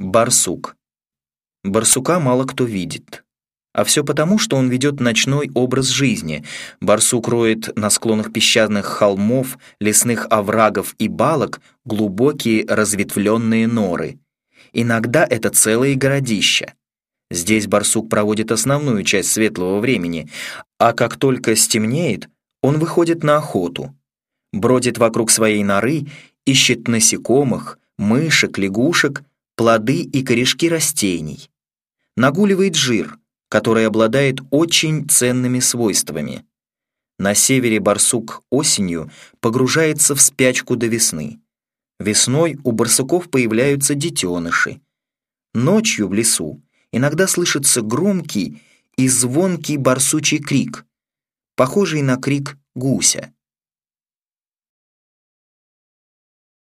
Барсук. Барсука мало кто видит. А все потому, что он ведет ночной образ жизни. Барсук роет на склонах песчаных холмов, лесных оврагов и балок глубокие разветвленные норы. Иногда это целые городища. Здесь барсук проводит основную часть светлого времени, а как только стемнеет, он выходит на охоту. Бродит вокруг своей норы, ищет насекомых, мышек, лягушек плоды и корешки растений. Нагуливает жир, который обладает очень ценными свойствами. На севере барсук осенью погружается в спячку до весны. Весной у барсуков появляются детеныши. Ночью в лесу иногда слышится громкий и звонкий барсучий крик, похожий на крик гуся.